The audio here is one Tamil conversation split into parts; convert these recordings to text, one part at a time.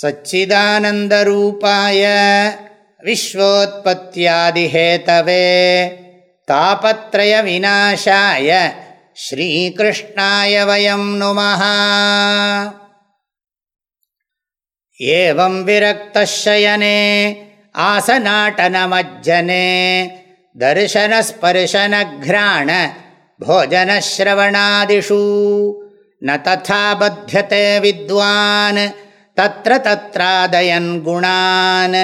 सच्चिदानन्दरूपाय विश्वोत्पत्त्यादिहेतवे तापत्रयविनाशाय श्रीकृष्णाय वयं नुमः एवं विरक्तशयने आसनाटनमज्जने दर्शनस्पर्शनघ्राण भोजनश्रवणादिषु न तथा बध्यते विद्वान् தத்திர தத்ராதயன் குணான்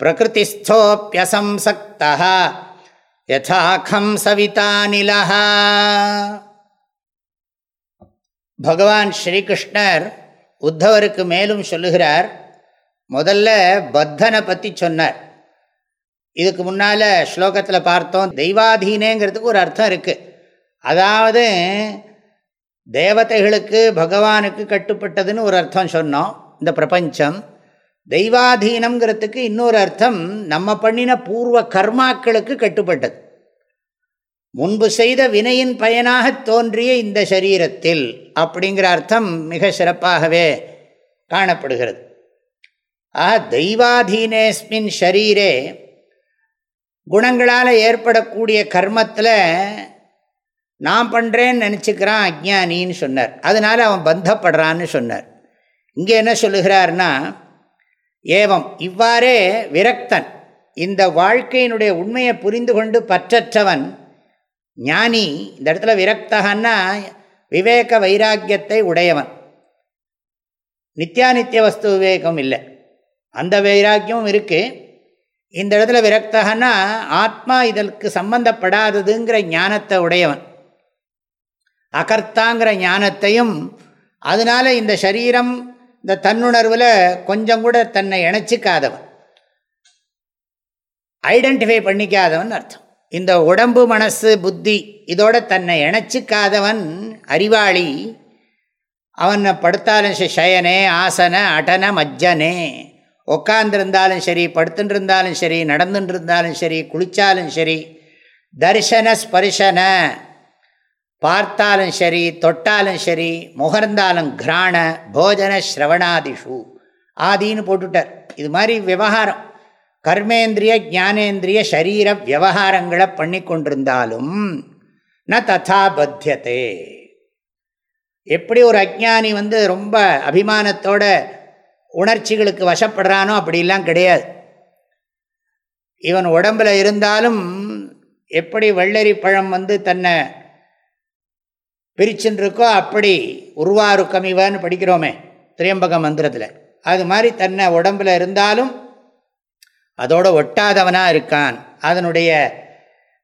பிரகிருதிஸ்தோப்பியசம்சக்தா யதாக்கம் சவிதா நிலஹா பகவான் ஸ்ரீகிருஷ்ணர் உத்தவருக்கு மேலும் சொல்லுகிறார். முதல்ல பத்தனை பற்றி சொன்னார். இதுக்கு முன்னால் ஸ்லோகத்தில் பார்த்தோம் தெய்வாதீனேங்கிறதுக்கு ஒரு அர்த்தம் இருக்குது அதாவது தேவதைகளுக்கு பகவானுக்கு கட்டுப்பட்டதுன்னு ஒரு அர்த்தம் சொன்னோம். இந்த பிரபஞ்சம் தெய்வாதீனங்கிறதுக்கு இன்னொரு அர்த்தம் நம்ம பண்ணின பூர்வ கர்மாக்களுக்கு கட்டுப்பட்டது. முன்பு செய்த வினையின் பயனாக தோன்றிய இந்த சரீரத்தில் அப்படிங்கிற அர்த்தம் மிக சிறப்பாகவே காணப்படுகிறது. ஆ தெய்வாதீனேஸ்மின் ஷரீரே குணங்களால் ஏற்படக்கூடிய கர்மத்தில் நான் பண்ணுறேன்னு நினச்சிக்கிறான் அஜ்ஞானின்னு சொன்னார். அதனால் அவன் பந்தப்படுறான்னு சொன்னார். இங்கே என்ன சொல்லுகிறார்னா ஏவம் இவ்வாறே விரக்தன் இந்த வாழ்க்கையினுடைய உண்மையை புரிந்து கொண்டு பற்றற்றவன் ஞானி இந்த இடத்துல விரக்தகன்னா விவேக வைராக்கியத்தை உடையவன். நித்தியானித்திய வஸ்து விவேகம் இல்லை. அந்த வைராக்கியமும் இருக்குது இந்த இடத்துல விரக்தகன்னா ஆத்மா இதற்கு சம்பந்தப்படாததுங்கிற ஞானத்தை உடையவன். அகர்த்தாங்கிற ஞானத்தையும் அதனால் இந்த சரீரம் இந்த தன்னுணர்வில் கொஞ்சம் கூட தன்னை இணைச்சிக்காதவன். ஐடென்டிஃபை பண்ணிக்காதவன் அர்த்தம். இந்த உடம்பு மனசு புத்தி இதோட தன்னை இணைச்சிக்காதவன் அறிவாளி. அவனை படுத்தாலும் ஷயனே ஆசன அடன மஜ்ஜனே. உட்காந்துருந்தாலும் சரி படுத்துட்டு இருந்தாலும் சரி நடந்துட்டு இருந்தாலும் சரி குளித்தாலும் சரி தர்ஷன ஸ்பர்ஷன பார்த்தாலும் சரி தொட்டாலும் சரி முகர்ந்தாலும் கிராண போஜன ஸ்ரவணாதிஷு. ஆதின்னு போட்டுட்டார். இது மாதிரி விவகாரம். கர்மேந்திரிய ஜானேந்திரிய சரீர விவகாரங்களை பண்ணி கொண்டிருந்தாலும் ந ததா பத்தியதே. எப்படி ஒரு அஜானி வந்து ரொம்ப அபிமானத்தோட உணர்ச்சிகளுக்கு வசப்படுறானோ அப்படிலாம் கிடையாது. இவன் உடம்பில் இருந்தாலும் எப்படி வெள்ளரி பழம் வந்து தன்னை பிரிச்சுருக்கோ அப்படி உருவாரு கமிவன்னு படிக்கிறோமே திரியம்பக மந்திரத்தில். அது மாதிரி தன்னை உடம்பில் இருந்தாலும் அதோடு ஒட்டாதவனாக இருக்கான். அதனுடைய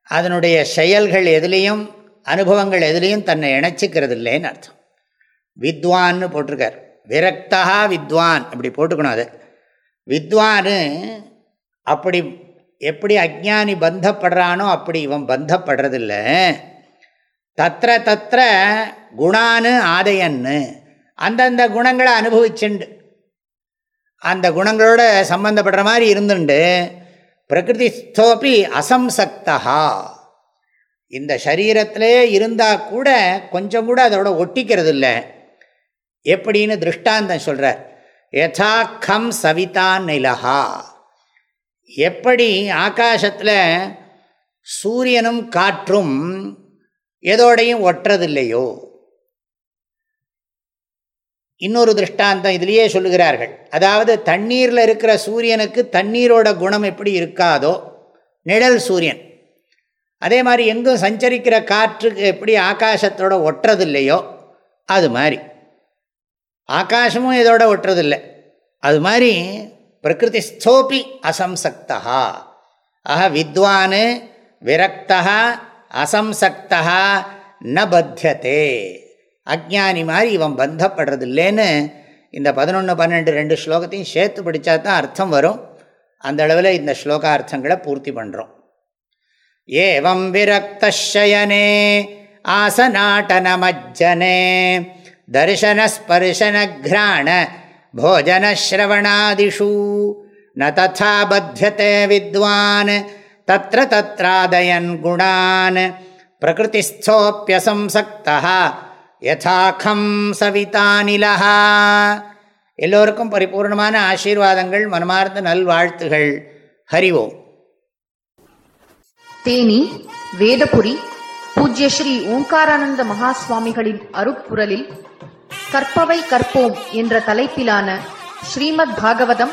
அதனுடைய செயல்கள் எதுலேயும் அனுபவங்கள் எதுலேயும் தன்னை இணைச்சிக்கிறது இல்லைன்னு அர்த்தம். வித்வான்னு போட்டிருக்கார். விரக்தா வித்வான் அப்படி போட்டுக்கணும் அது. வித்வான்னு அப்படி எப்படி அக்ஞானி பந்தப்படுறானோ அப்படி இவன் பந்தப்படுறதில்லை. தத்திர தத்திர குணானு ஆதையன்னு. அந்தந்த குணங்களை அனுபவிச்சுண்டு. அந்த குணங்களோட சம்பந்தப்படுற மாதிரி இருந்துண்டு. பிரகிருதிஸ்தோப்பி அசம்சக்தா இந்த சரீரத்திலே இருந்தால் கூட கொஞ்சம் கூட அதோட ஒட்டிக்கிறது இல்லை எப்படின்னு திருஷ்டாந்தம் சொல்கிறார் யதாக்கம் சவிதான் நிலஹா. எப்படி ஆகாசத்தில் சூரியனும் காற்றும் எதோடையும் ஒட்டுறதில்லையோ இன்னொரு திருஷ்டாந்தம் இதிலேயே சொல்லுகிறார்கள். அதாவது தண்ணீரில் இருக்கிற சூரியனுக்கு தண்ணீரோட குணம் எப்படி இருக்காதோ? நிழல் சூரியன். அதே மாதிரி எங்கும் சஞ்சரிக்கிற காற்றுக்கு எப்படி ஆகாசத்தோட ஒட்டுறதில்லையோ அது மாதிரி. ஆகாசமும் இதோட ஒட்டுறதில்லை அது மாதிரி பிரகிருதி ஸ்தோப்பி அசம்சக்தா ஆஹ வித்வானு விரக்தா அசம்சக்தா ந பத்தியதே. அஜானி மாதிரி இவன் பந்தப்படுறது இல்லைன்னு இந்த பதினொன்று பன்னெண்டு ரெண்டு ஸ்லோகத்தையும் சேர்த்து படித்தா தான் அர்த்தம் வரும். அந்த அளவில் இந்த ஸ்லோகார்த்தங்களை பூர்த்தி பண்ணுறோம் ஏவம் விரக்தயனே ஆசநாட்டனமஜ்ஜனே தர்சனஸ்பர்ஷனகிராண போஜனஸ்ரவணாதிஷு ந ததா பத்தியத்தை வித்வான். தத்திர தத்ராதயன் குணான் பிரகிருதிஸ்தோப்பியசம்சக்தா யதாக்கம் சவிதானிலா எல்லோருக்கும் பரிபூர்ணமான ஆசீர்வாதங்கள் மனமார்ந்த நல்வாழ்த்துகள். ஹரிவோம். தேனி வேதபுரி பூஜ்ய ஸ்ரீ ஓங்காரானந்த மகாஸ்வாமிகளின் அருப்புரலில் கற்பவை கற்போம் என்ற தலைப்பிலான ஸ்ரீமத் பாகவதம்